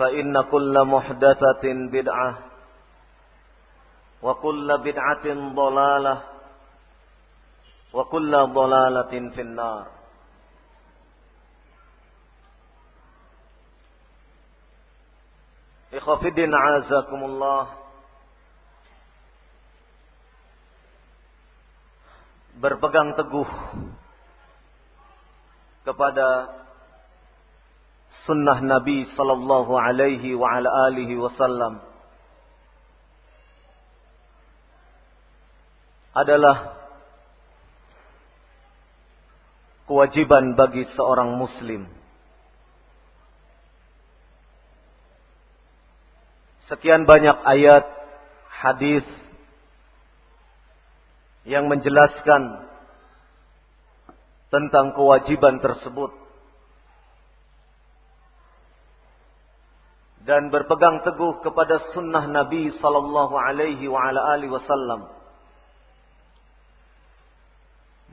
فإن كل محدثة بدعة وكل بدعة ضلالة وكل ضلالة في النار Ikhwafidin azakumullah Berpegang teguh Kepada Sunnah Nabi Sallallahu alaihi wa ala alihi wasallam Adalah Kewajiban bagi seorang muslim. Sekian banyak ayat hadis yang menjelaskan tentang kewajiban tersebut dan berpegang teguh kepada sunnah Nabi sallallahu alaihi wa ala alihi wasallam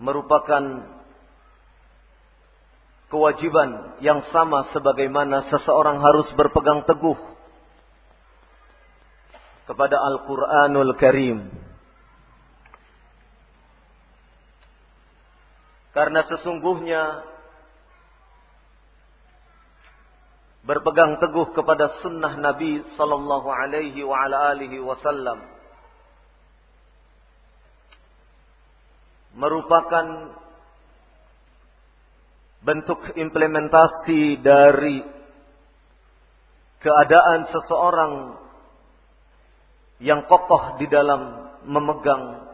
merupakan kewajiban yang sama sebagaimana seseorang harus berpegang teguh kepada Al-Quranul Karim. Karena sesungguhnya berpegang teguh kepada sunnah Nabi sallallahu alaihi wa ala alihi wasallam merupakan bentuk implementasi dari keadaan seseorang yang kokoh di dalam memegang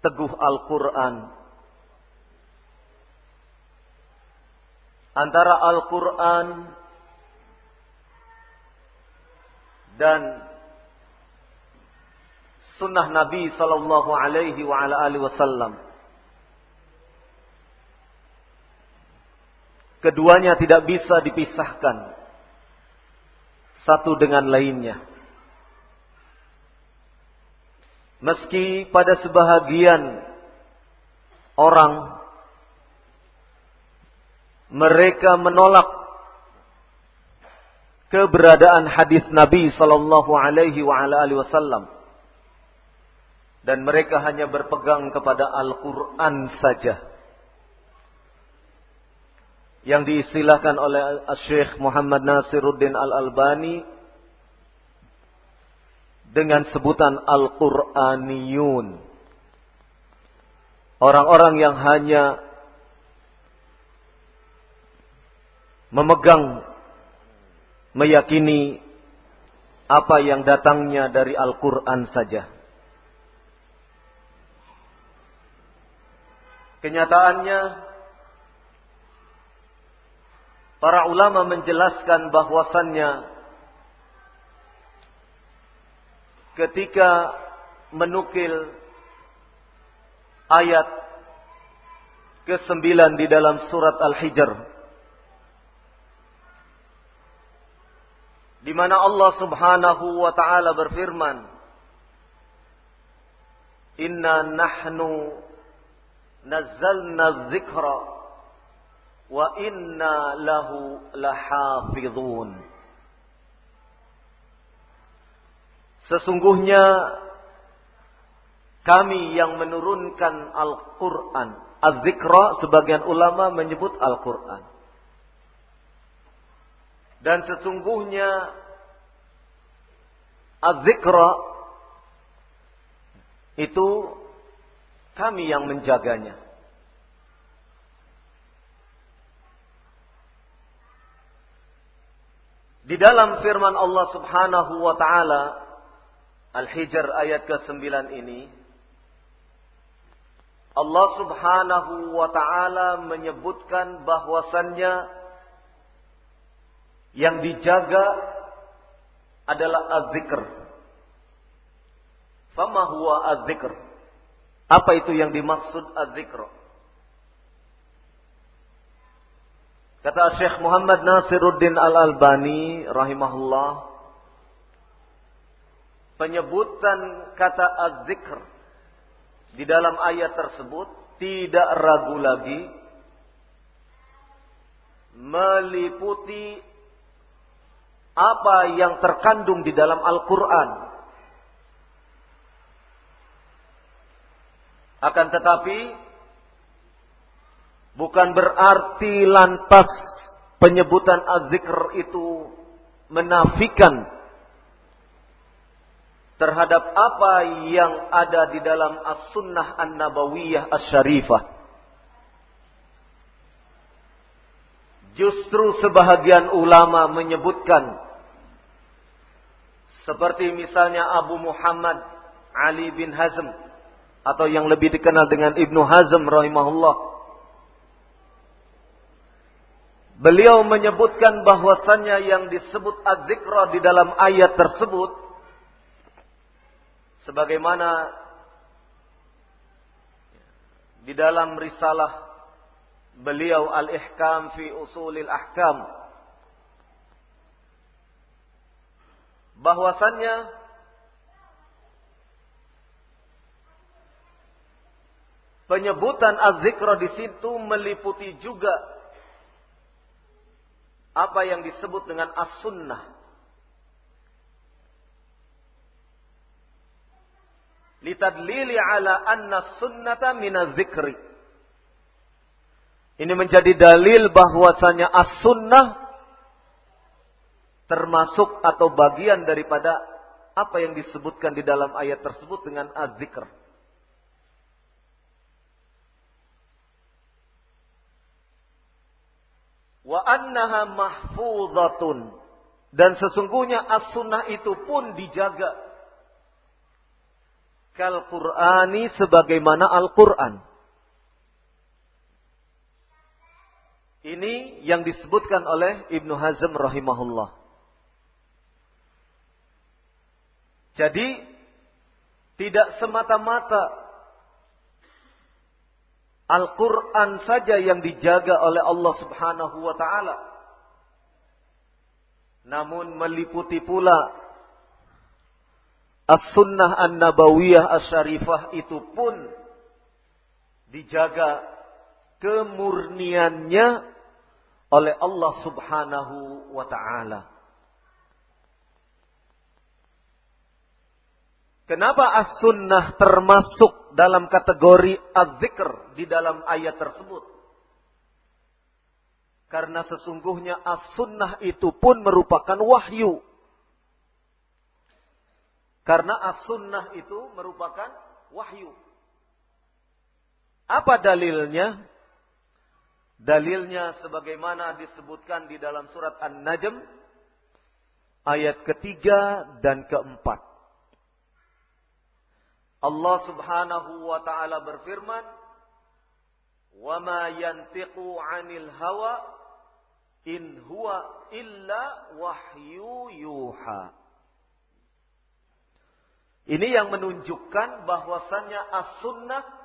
teguh Al-Quran. Antara Al-Quran dan sunnah Nabi Sallallahu Alaihi Wasallam. Keduanya tidak bisa dipisahkan satu dengan lainnya. Meski pada sebahagian orang mereka menolak keberadaan hadis Nabi sallallahu alaihi wasallam dan mereka hanya berpegang kepada Al-Qur'an saja. yang diistilahkan oleh Syekh Muhammad Nasiruddin Al-Albani dengan sebutan Al-Quraniyun. Orang-orang yang hanya memegang, meyakini apa yang datangnya dari Al-Quran saja. Kenyataannya, para ulama menjelaskan bahwasannya ketika menukil ayat ke-9 di dalam surat Al-Hijr di mana Allah Subhanahu wa taala berfirman Inna nahnu nazzalna dzikra wa inna lahu lahafizun. Sesungguhnya kami yang menurunkan Al-Quran. Az-Zikra, sebagian ulama menyebut Al-Quran. Dan sesungguhnya Az-Zikra itu kami yang menjaganya. Di dalam firman Allah Subhanahu wa taala Al-Hijr ayat ke-9 ini Allah Subhanahu wa taala menyebutkan bahwasannya yang dijaga adalah az-zikr. Fama huwa az-zikr? Apa itu yang dimaksud az-zikr? Kata Syekh Muhammad Nasiruddin Al-Albani rahimahullah penyebutan kata az-zikr di dalam ayat tersebut tidak ragu lagi meliputi apa yang terkandung di dalam Al-Quran Akan tetapi bukan berarti lantas penyebutan az-zikr itu menafikan terhadap apa yang ada di dalam as-sunnah an-nabawiyah as-syarifah. Justru sebahagian ulama menyebutkan seperti misalnya Abu Muhammad Ali bin Hazm atau yang lebih dikenal dengan Ibnu Hazm rahimahullah. Beliau menyebutkan bahwasannya yang disebut az-zikra di dalam ayat tersebut sebagaimana di dalam risalah beliau Al-Ihkam fi Usulil Ahkam bahwasannya Penyebutan az-zikra di situ meliputi juga apa yang disebut dengan as-sunnah. Litadlili ala anna sunnata minaz-zikri. Ini menjadi dalil bahwasanya as-sunnah termasuk atau bagian daripada apa yang disebutkan di dalam ayat tersebut dengan az-zikr. wa annaha mahfuzatun dan sesungguhnya as-sunnah itu pun dijaga kal Qur'ani sebagaimana Al-Qur'an. Ini yang disebutkan oleh Ibnu Hazm rahimahullah. Jadi tidak semata-mata Al-Quran saja yang dijaga oleh Allah subhanahu wa ta'ala. Namun meliputi pula As-Sunnah An-Nabawiyah As-Syarifah itu pun dijaga kemurniannya oleh Allah subhanahu wa ta'ala. Kenapa as-sunnah termasuk dalam kategori az-zikr di dalam ayat tersebut? Karena sesungguhnya as-sunnah itu pun merupakan wahyu. Karena as-sunnah itu merupakan wahyu. Apa dalilnya? Dalilnya sebagaimana disebutkan di dalam surat An-Najm ayat ketiga dan keempat. Allah Subhanahu wa taala berfirman, "Wa ma yantiqu 'anil hawa in huwa illa wahyu yuha." Ini yang menunjukkan bahwasannya as-sunnah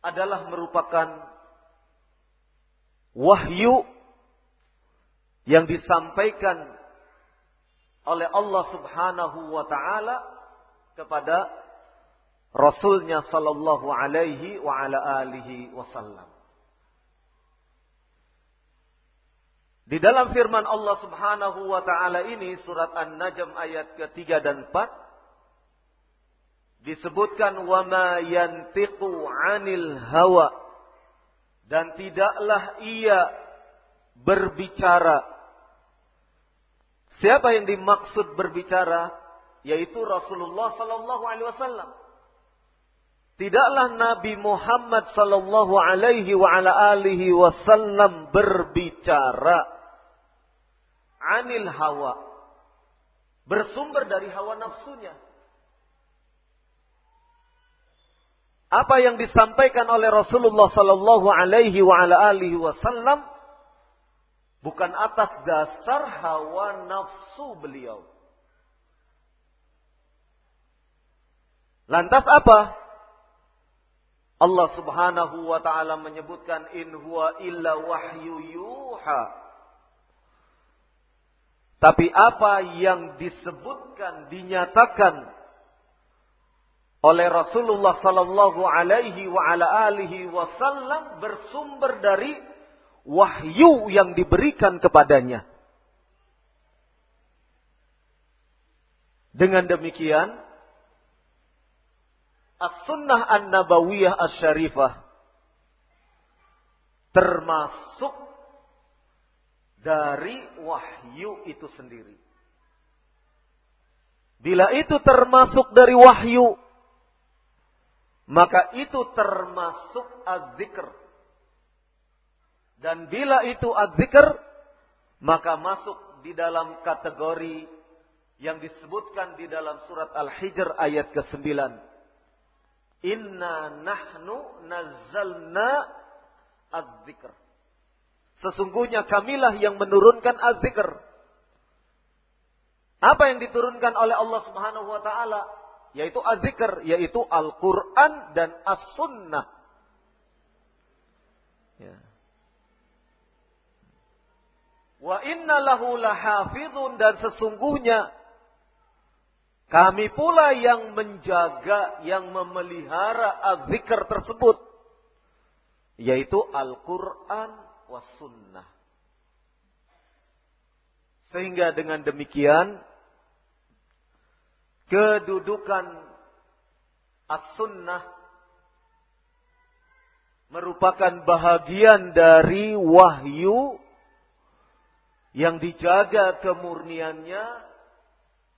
adalah merupakan wahyu yang disampaikan oleh Allah Subhanahu wa taala kepada Rasulnya sallallahu alaihi wa ala alihi wasallam. Di dalam firman Allah Subhanahu wa taala ini surat An-Najm ayat ketiga dan 4 disebutkan wa ma yantiqu 'anil hawa dan tidaklah ia berbicara. Siapa yang dimaksud berbicara? Yaitu Rasulullah sallallahu alaihi wasallam. Tidaklah Nabi Muhammad sallallahu alaihi wa ala alihi wasallam berbicara anil hawa. Bersumber dari hawa nafsunya. Apa yang disampaikan oleh Rasulullah sallallahu alaihi wasallam bukan atas dasar hawa nafsu beliau. Lantas apa? Allah Subhanahu wa taala menyebutkan in huwa illa wahyu yuha. Tapi apa yang disebutkan, dinyatakan oleh Rasulullah sallallahu alaihi wa ala alihi wasallam bersumber dari wahyu yang diberikan kepadanya. Dengan demikian, As-Sunnah An-Nabawiyah As-Syarifah termasuk dari wahyu itu sendiri. Bila itu termasuk dari wahyu, maka itu termasuk az-zikr. Dan bila itu az-zikr, maka masuk di dalam kategori yang disebutkan di dalam surat Al-Hijr ayat ke-9. Inna nahnu nazzalna az-zikr. Sesungguhnya kamilah yang menurunkan az-zikr. Apa yang diturunkan oleh Allah Subhanahu wa taala? Yaitu az-zikr, yaitu Al-Qur'an dan As-Sunnah. Ya. Wa inna lahu lahafidhun dan sesungguhnya kami pula yang menjaga, yang memelihara az-zikr tersebut. Yaitu Al-Quran was sunnah. Sehingga dengan demikian kedudukan as-sunnah merupakan bahagian dari wahyu yang dijaga kemurniannya,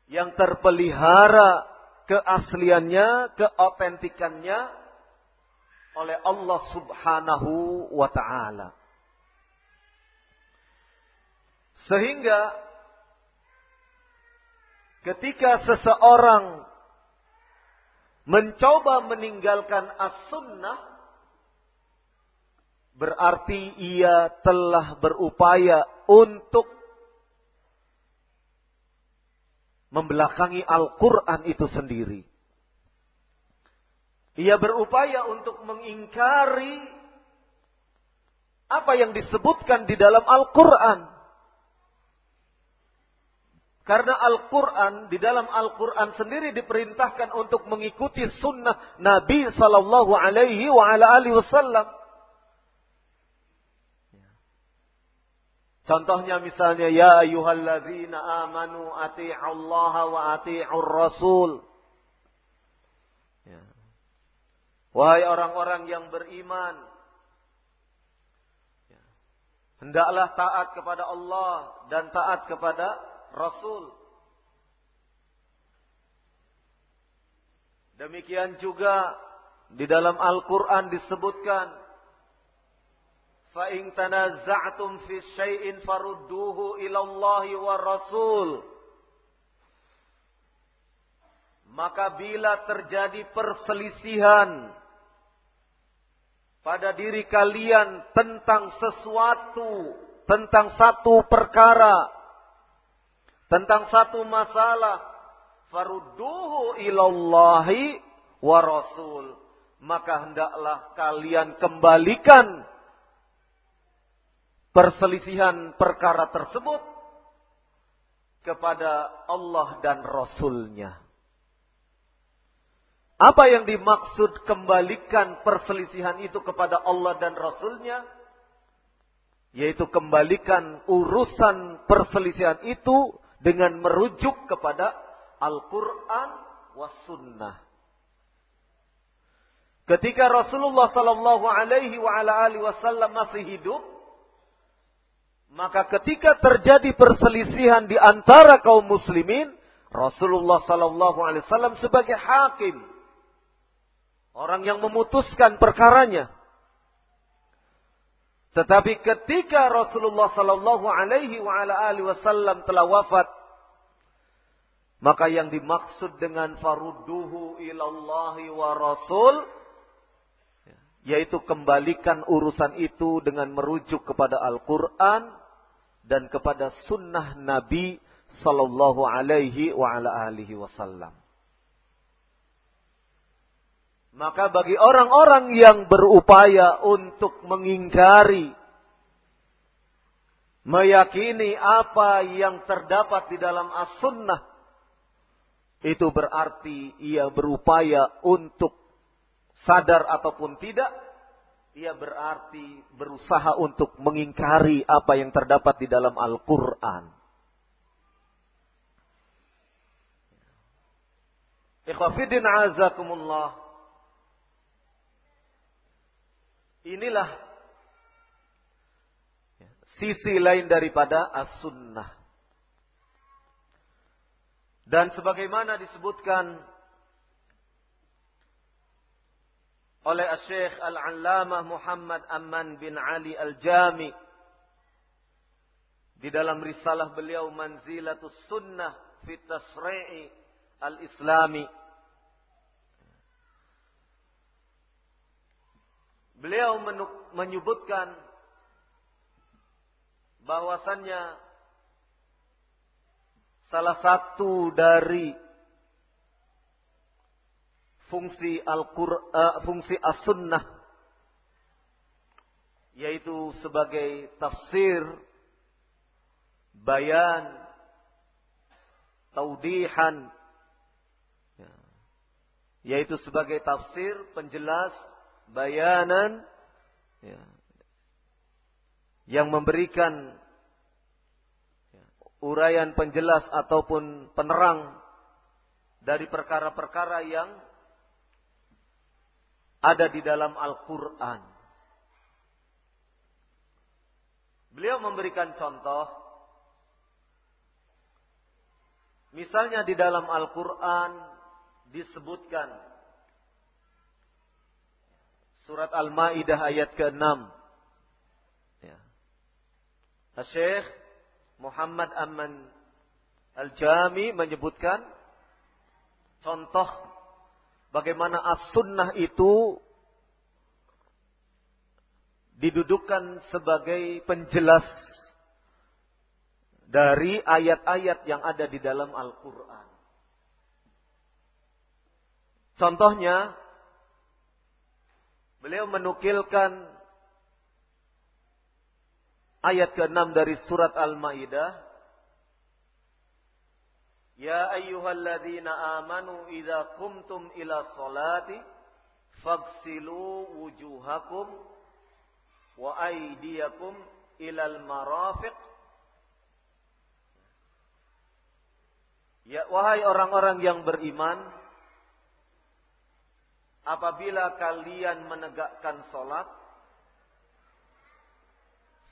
yang terpelihara keasliannya, keautentikannya oleh Allah Subhanahu wa taala. Sehingga ketika seseorang mencoba meninggalkan as-sunnah berarti ia telah berupaya untuk membelakangi Al-Quran itu sendiri. Ia berupaya untuk mengingkari apa yang disebutkan di dalam Al-Quran. Karena Al-Quran, di dalam Al-Quran sendiri diperintahkan untuk mengikuti sunnah Nabi Sallallahu Alaihi wa ala Wasallam. Contohnya misalnya, Ya ayuhalladzina amanu Allah wa ati'ur rasul. Ya. Wahai orang-orang yang beriman, hendaklah taat kepada Allah dan taat kepada Rasul. Demikian juga di dalam Al-Quran disebutkan, فَإِن تَنَزَعْتُمْ فِي شَيْءٍ فَرُدُّوهُ إِلَى اللَّهِ وَالرَّسُولِ Maka bila terjadi perselisihan pada diri kalian tentang sesuatu, tentang satu perkara, tentang satu masalah, farudduhu ilallahi wa rasul. Maka hendaklah kalian kembalikan perselisihan perkara tersebut kepada Allah dan Rasulnya. Apa yang dimaksud kembalikan perselisihan itu kepada Allah dan Rasulnya? Yaitu kembalikan urusan perselisihan itu dengan merujuk kepada Al-Quran was sunnah. Ketika Rasulullah Sallallahu Alaihi Wasallam masih hidup, maka ketika terjadi perselisihan di antara kaum muslimin, Rasulullah Sallallahu Alaihi Wasallam sebagai hakim Orang yang memutuskan perkaranya. Tetapi ketika Rasulullah sallallahu alaihi wasallam telah wafat, maka yang dimaksud dengan farudduhu ilallahi wa rasul yaitu kembalikan urusan itu dengan merujuk kepada Al-Qur'an dan kepada sunnah Nabi sallallahu alaihi wasallam. Maka bagi orang-orang yang berupaya untuk mengingkari, meyakini apa yang terdapat di dalam as-sunnah, itu berarti ia berupaya untuk sadar ataupun tidak, ia berarti berusaha untuk mengingkari apa yang terdapat di dalam Al-Quran. Ikhwafidin azakumullah. Inilah sisi lain daripada as-sunnah. Dan sebagaimana disebutkan oleh Syekh Al-Allamah Muhammad Amman bin Ali Al-Jami di dalam risalah beliau Manzilatus Sunnah fi Tasri'i Al-Islami Beliau menyebutkan bahwasannya salah satu dari fungsi Al-Qur'an uh, fungsi As-Sunnah yaitu sebagai tafsir bayan taudihan ya, yaitu sebagai tafsir penjelas bayanan ya, yang memberikan ya, uraian penjelas ataupun penerang dari perkara-perkara yang ada di dalam Al-Quran. Beliau memberikan contoh, misalnya di dalam Al-Quran disebutkan Surat Al-Maidah ayat ke-6. Ya. Syekh Muhammad Aman Al-Jami menyebutkan contoh bagaimana as-sunnah itu didudukkan sebagai penjelas dari ayat-ayat yang ada di dalam Al-Quran. Contohnya, Beliau menukilkan ayat ke-6 dari surat Al-Maidah. Ya ayyuhalladzina amanu idza qumtum ila salati faghsilu wujuhakum wa aydiyakum ilal marafiq Ya wahai orang-orang yang beriman apabila kalian menegakkan solat,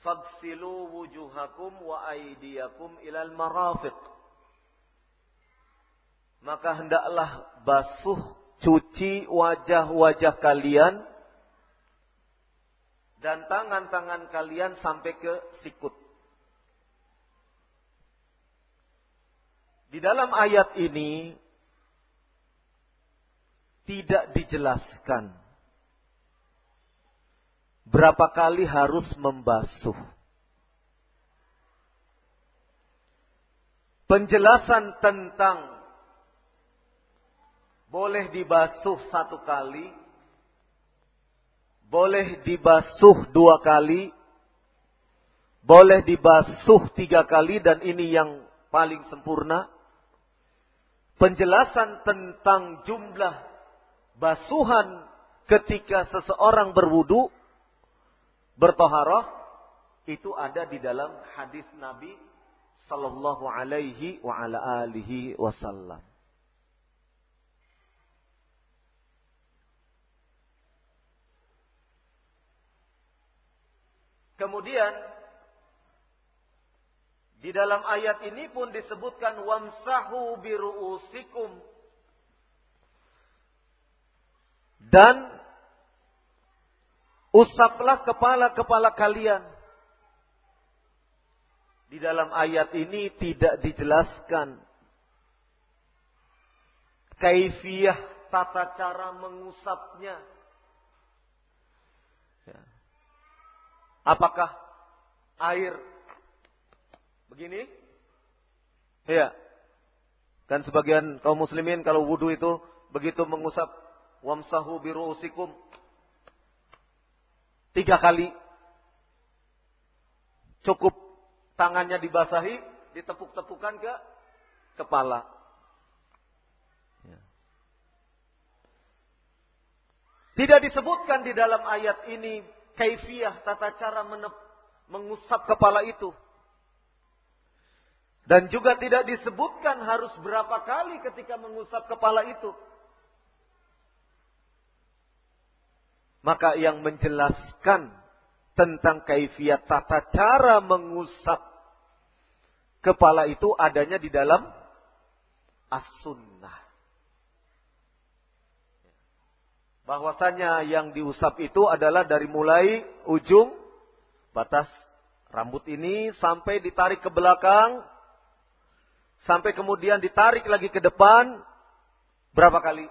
fagsilu wujuhakum wa aydiyakum ilal marafiq. Maka hendaklah basuh, cuci wajah-wajah kalian dan tangan-tangan kalian sampai ke sikut. Di dalam ayat ini tidak dijelaskan berapa kali harus membasuh. Penjelasan tentang boleh dibasuh satu kali, boleh dibasuh dua kali, boleh dibasuh tiga kali, dan ini yang paling sempurna. Penjelasan tentang jumlah basuhan ketika seseorang berwudu bertoharoh itu ada di dalam hadis Nabi Sallallahu Alaihi wa ala alihi Wasallam. Kemudian di dalam ayat ini pun disebutkan wamsahu biruusikum dan usaplah kepala-kepala kalian. Di dalam ayat ini tidak dijelaskan kaifiyah tata cara mengusapnya. Ya. Apakah air begini? Iya. Dan sebagian kaum muslimin kalau wudhu itu begitu mengusap wamsahu biru'usikum tiga kali cukup tangannya dibasahi ditepuk-tepukan ke kepala. Tidak disebutkan di dalam ayat ini kaifiyah tata cara menep, mengusap kepala itu. Dan juga tidak disebutkan harus berapa kali ketika mengusap kepala itu. Maka yang menjelaskan tentang kaifiyah tata cara mengusap kepala itu adanya di dalam as-sunnah. bahwasanya yang diusap itu adalah dari mulai ujung batas rambut ini sampai ditarik ke belakang sampai kemudian ditarik lagi ke depan berapa kali?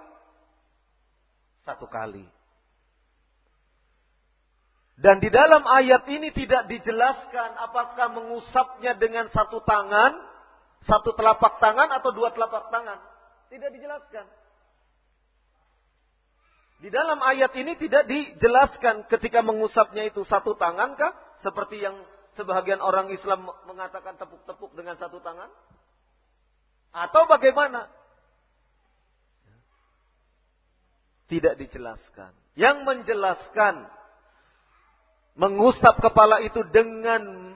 Satu kali. Dan di dalam ayat ini tidak dijelaskan apakah mengusapnya dengan satu tangan, satu telapak tangan atau dua telapak tangan. Tidak dijelaskan. Di dalam ayat ini tidak dijelaskan ketika mengusapnya itu satu tangan kah? Seperti yang sebagian orang Islam mengatakan tepuk-tepuk dengan satu tangan? Atau bagaimana? Tidak dijelaskan. Yang menjelaskan mengusap kepala itu dengan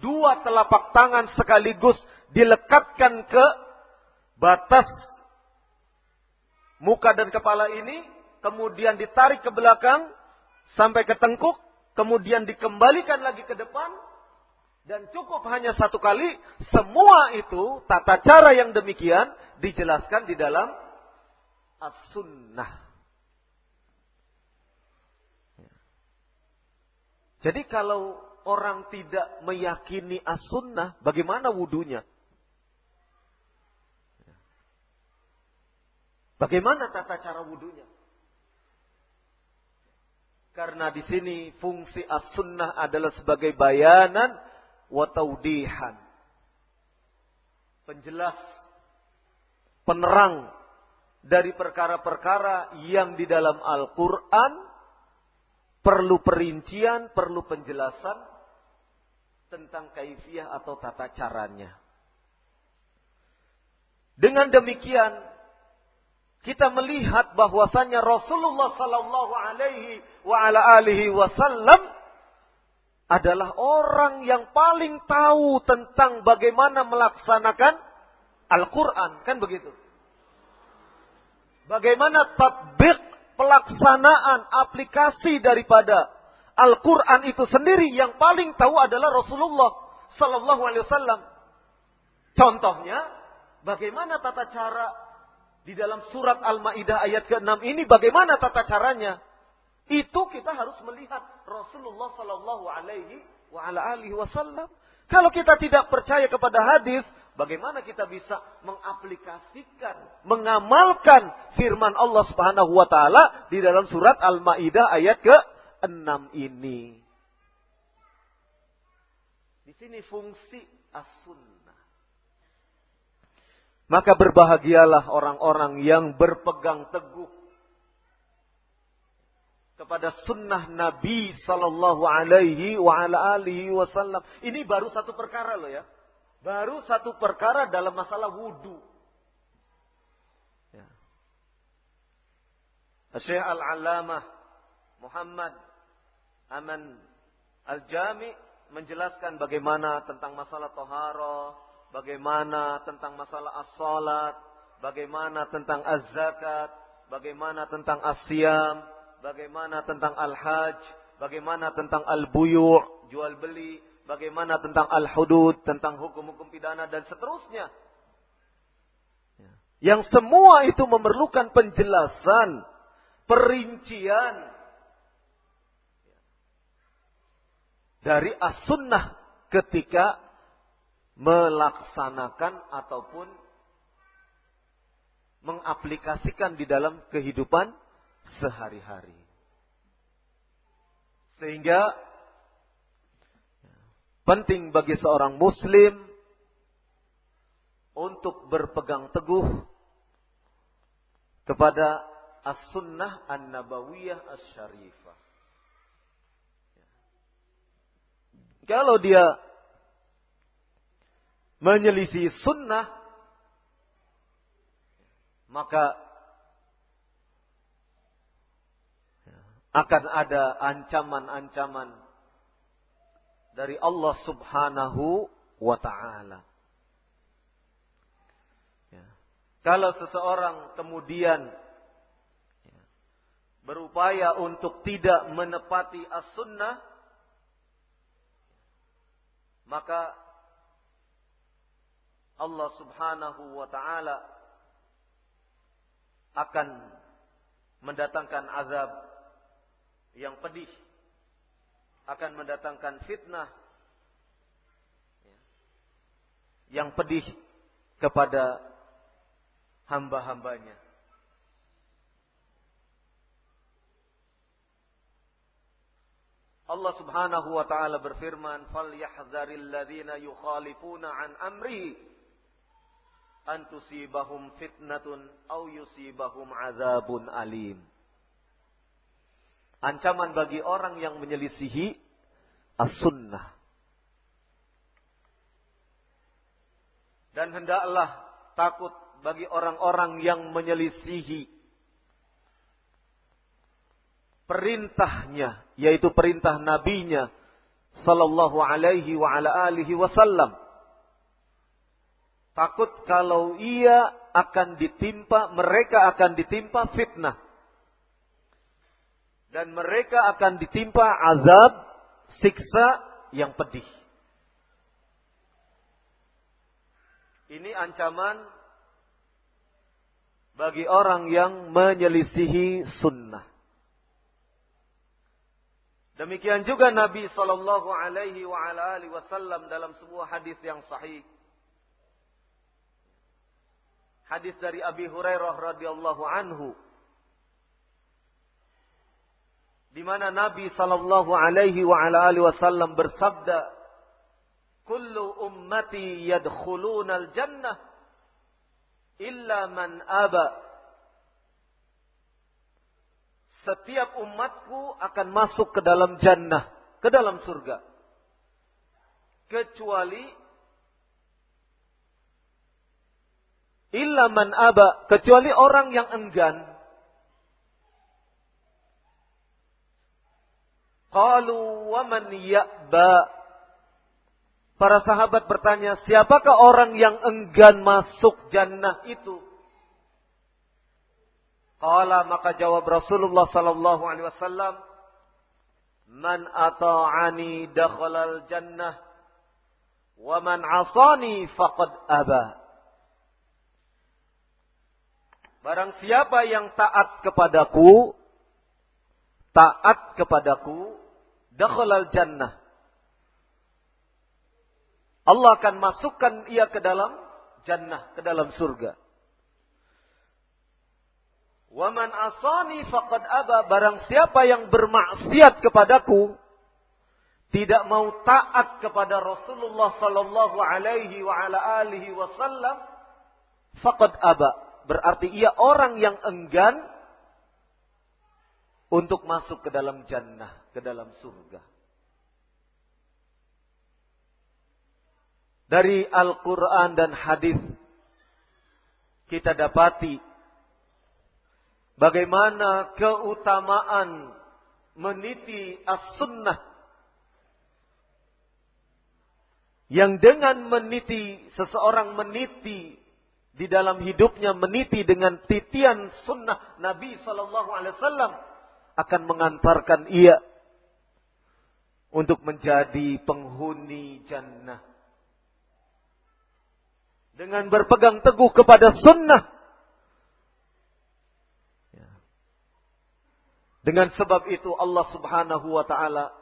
dua telapak tangan sekaligus dilekatkan ke batas muka dan kepala ini kemudian ditarik ke belakang sampai ke tengkuk, kemudian dikembalikan lagi ke depan, dan cukup hanya satu kali, semua itu tata cara yang demikian dijelaskan di dalam as-sunnah. Jadi kalau orang tidak meyakini as-sunnah, bagaimana wudhunya? Bagaimana tata cara wudhunya? Karena di sini fungsi as-sunnah adalah sebagai bayanan wa taudihan. Penjelas, penerang dari perkara-perkara yang di dalam Al-Quran perlu perincian, perlu penjelasan tentang kaifiah atau tata caranya. Dengan demikian, kita melihat bahwasannya Rasulullah sallallahu alaihi wasallam adalah orang yang paling tahu tentang bagaimana melaksanakan Al-Qur'an, kan begitu? Bagaimana tatbik pelaksanaan aplikasi daripada Al-Quran itu sendiri yang paling tahu adalah Rasulullah Sallallahu Alaihi Wasallam. Contohnya, bagaimana tata cara di dalam surat Al-Maidah ayat ke-6 ini? Bagaimana tata caranya? Itu kita harus melihat Rasulullah Sallallahu Alaihi Wasallam. Kalau kita tidak percaya kepada hadis, bagaimana kita bisa mengaplikasikan, mengamalkan firman Allah Subhanahu wa taala di dalam surat Al-Maidah ayat ke enam ini. Di sini fungsi as-sunnah. Maka berbahagialah orang-orang yang berpegang teguh kepada sunnah Nabi Sallallahu Alaihi Wasallam. Ini baru satu perkara loh ya. Baru satu perkara dalam masalah wudhu. Ya. Syekh Al-Alamah Muhammad Aman Al-Jami menjelaskan bagaimana tentang masalah tohara, bagaimana tentang masalah as-salat, bagaimana tentang az-zakat, bagaimana tentang as-siyam, bagaimana tentang al-hajj, bagaimana tentang al-buyu' jual beli, bagaimana tentang al-hudud, tentang hukum-hukum pidana dan seterusnya. Ya. Yang semua itu memerlukan penjelasan, perincian, dari as-sunnah ketika melaksanakan ataupun mengaplikasikan di dalam kehidupan sehari-hari. Sehingga penting bagi seorang muslim untuk berpegang teguh kepada as-sunnah an-nabawiyah as-syarifah. Kalau dia menyelisih sunnah, maka akan ada ancaman-ancaman dari Allah Subhanahu wa Ta'ala. Ya. Kalau seseorang kemudian ya, berupaya untuk tidak menepati as-sunnah, maka Allah Subhanahu wa taala akan mendatangkan azab yang pedih akan mendatangkan fitnah yang pedih kepada hamba-hambanya. Allah Subhanahu wa taala berfirman, "Falyahdharil ladzina yukhalifuna an amri an tusibahum fitnatun aw yusibahum adzabun alim." Ancaman bagi orang yang menyelisihi as-sunnah. Dan hendaklah takut bagi orang-orang yang menyelisihi perintahnya yaitu perintah nabinya sallallahu alaihi wa ala alihi wasallam takut kalau ia akan ditimpa mereka akan ditimpa fitnah dan mereka akan ditimpa azab siksa yang pedih. Ini ancaman bagi orang yang menyelisihi sunnah. Demikian juga Nabi Shallallahu Alaihi Wasallam dalam sebuah hadis yang sahih. Hadis dari Abi Hurairah radhiyallahu anhu, di mana Nabi Shallallahu Alaihi Wasallam bersabda, "Kullu ummati yadkhuluna al-jannah illa man aba." setiap umatku akan masuk ke dalam jannah, ke dalam surga. Kecuali illa man aba, kecuali orang yang enggan. Qalu wa man ya'ba. Para sahabat bertanya, siapakah orang yang enggan masuk jannah itu? Qala maka jawab Rasulullah sallallahu alaihi wasallam Man ata'ani dakhalal jannah wa man 'asani faqad aba. Barang siapa yang taat kepadaku, taat kepadaku, dakhalal jannah. Allah akan masukkan ia ke dalam jannah, ke dalam surga. Waman asani faqad aba barang siapa yang bermaksiat kepadaku tidak mau taat kepada Rasulullah sallallahu alaihi wa ala alihi wasallam faqad aba Berarti ia orang yang enggan untuk masuk ke dalam jannah, ke dalam surga. Dari Al-Quran dan hadis kita dapati bagaimana keutamaan meniti as-sunnah yang dengan meniti seseorang meniti di dalam hidupnya meniti dengan titian sunnah Nabi Sallallahu Alaihi Wasallam akan mengantarkan ia untuk menjadi penghuni jannah. Dengan berpegang teguh kepada sunnah. Ya. Dengan sebab itu Allah subhanahu wa ta'ala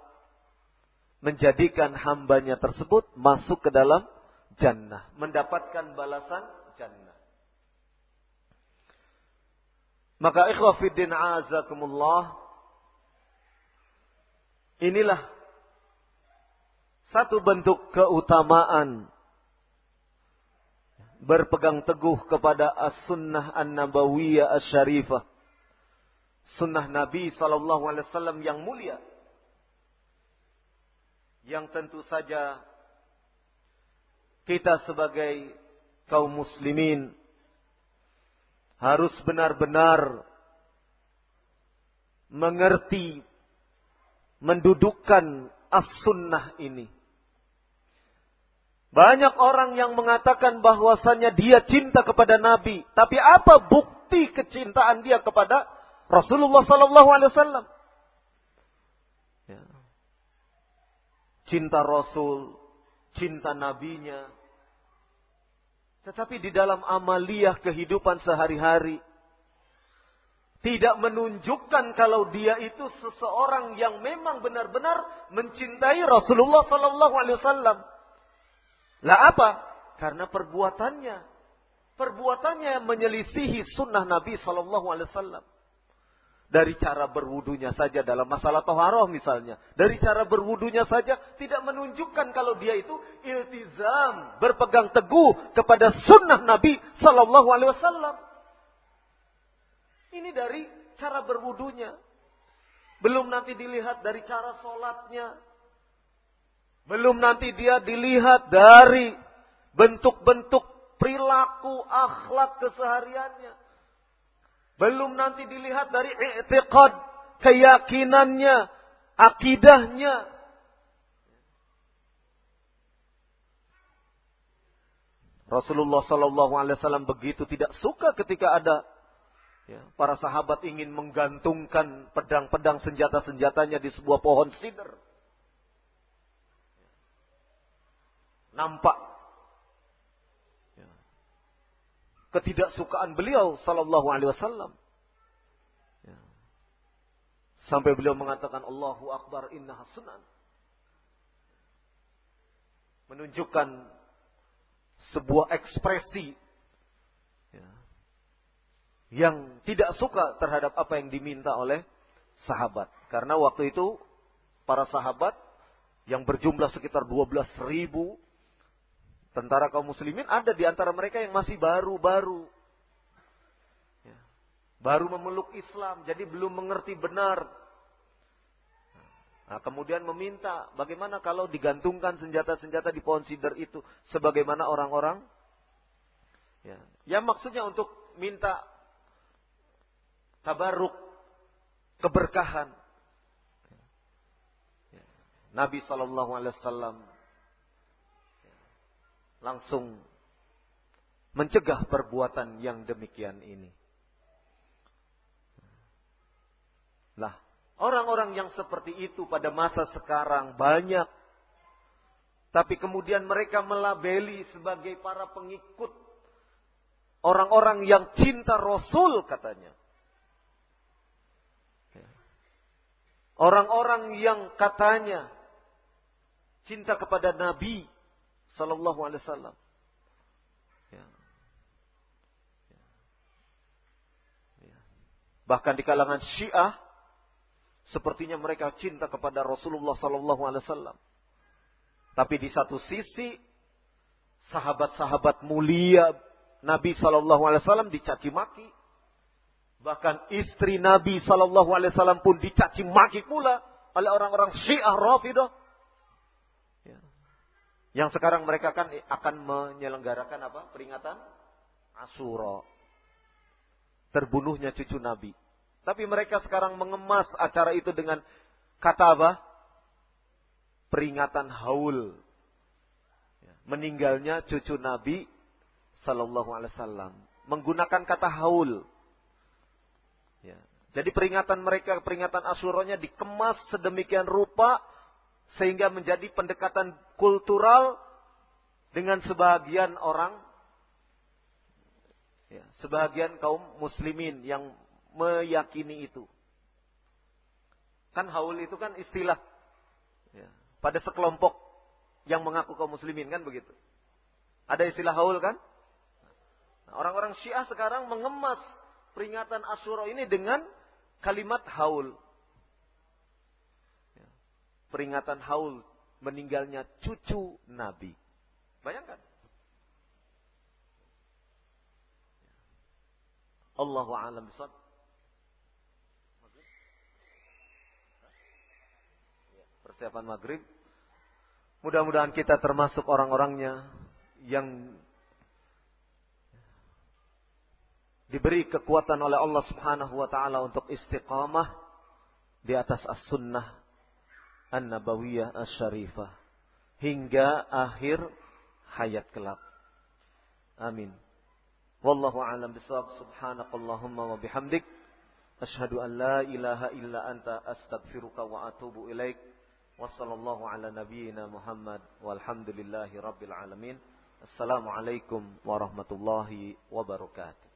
menjadikan hambanya tersebut masuk ke dalam jannah. Mendapatkan balasan jannah. Maka ikhwah fiddin azakumullah. Inilah satu bentuk keutamaan berpegang teguh kepada as-sunnah an-nabawiyah as-syarifah. Sunnah Nabi wasallam yang mulia. Yang tentu saja kita sebagai kaum muslimin harus benar-benar mengerti mendudukkan as-sunnah ini. Banyak orang yang mengatakan bahwasannya dia cinta kepada Nabi, tapi apa bukti kecintaan dia kepada Rasulullah sallallahu alaihi wasallam? Ya. Cinta Rasul, cinta nabinya, tetapi di dalam amaliyah kehidupan sehari-hari tidak menunjukkan kalau dia itu seseorang yang memang benar-benar mencintai Rasulullah sallallahu alaihi wasallam. Lah apa? Karena perbuatannya. Perbuatannya menyelisihi sunnah Nabi sallallahu alaihi wasallam. Dari cara berwudunya saja dalam masalah toharoh misalnya. Dari cara berwudunya saja tidak menunjukkan kalau dia itu iltizam. Berpegang teguh kepada sunnah Nabi Sallallahu Alaihi Wasallam. Ini dari cara berwudunya. Belum nanti dilihat dari cara sholatnya. Belum nanti dia dilihat dari bentuk-bentuk perilaku, akhlak kesehariannya belum nanti dilihat dari i'tiqad, keyakinannya, akidahnya. Rasulullah Sallallahu Alaihi Wasallam begitu tidak suka ketika ada ya, para sahabat ingin menggantungkan pedang-pedang senjata-senjatanya di sebuah pohon sidr. Nampak ketidaksukaan beliau sallallahu alaihi wasallam. Ya. Sampai beliau mengatakan Allahu akbar innaha sunan. Menunjukkan sebuah ekspresi ya, yang tidak suka terhadap apa yang diminta oleh sahabat. Karena waktu itu para sahabat yang berjumlah sekitar 12 ribu Tentara kaum muslimin ada di antara mereka yang masih baru-baru. Ya. Baru memeluk Islam, jadi belum mengerti benar. Nah, kemudian meminta, bagaimana kalau digantungkan senjata-senjata di pohon sidar itu, sebagaimana orang-orang, ya, yang maksudnya untuk minta tabaruk, keberkahan. Ya. Nabi Shallallahu Alaihi Wasallam langsung mencegah perbuatan yang demikian ini. Lah, Orang-orang yang seperti itu pada masa sekarang banyak. Tapi kemudian mereka melabeli sebagai para pengikut. Orang-orang yang cinta Rasul katanya. Orang-orang yang katanya cinta kepada Nabi Sallallahu Alaihi Wasallam. Ya. Ya. Bahkan di kalangan Syiah, sepertinya mereka cinta kepada Rasulullah Sallallahu Alaihi Wasallam. Tapi di satu sisi, sahabat-sahabat mulia Nabi Sallallahu Alaihi Wasallam dicaci maki. Bahkan istri Nabi Sallallahu Alaihi Wasallam pun dicaci maki pula oleh orang-orang Syiah Rafidah. Ya. Yang sekarang mereka kan akan menyelenggarakan apa? Peringatan Asura. Terbunuhnya cucu Nabi. Tapi mereka sekarang mengemas acara itu dengan kata apa? Peringatan haul. Ya. Meninggalnya cucu Nabi Sallallahu Alaihi Wasallam. Menggunakan kata haul. Ya. Jadi peringatan mereka, peringatan Asyuranya dikemas sedemikian rupa sehingga menjadi pendekatan kultural dengan sebagian orang, ya, sebagian kaum muslimin yang meyakini itu. Kan haul itu kan istilah ya, pada sekelompok yang mengaku kaum muslimin kan begitu. Ada istilah haul kan? Orang-orang Syiah sekarang mengemas peringatan Asyura ini dengan kalimat haul. Peringatan haul meninggalnya cucu Nabi. Bayangkan. Allahu a'lam bishawab. Persiapan maghrib. Mudah-mudahan kita termasuk orang-orangnya yang diberi kekuatan oleh Allah Subhanahu wa taala untuk istiqamah di atas as-sunnah an-nabawiyah as-syarifah hingga akhir hayat kelak. Amin. Wallahu a'lam bishawab. Subhanakallahumma wa bihamdik asyhadu an la ilaha illa anta astaghfiruka wa atubu ilaik. Wassallallahu ala nabiyyina Muhammad walhamdulillahi rabbil alamin. Assalamualaikum warahmatullahi wabarakatuh.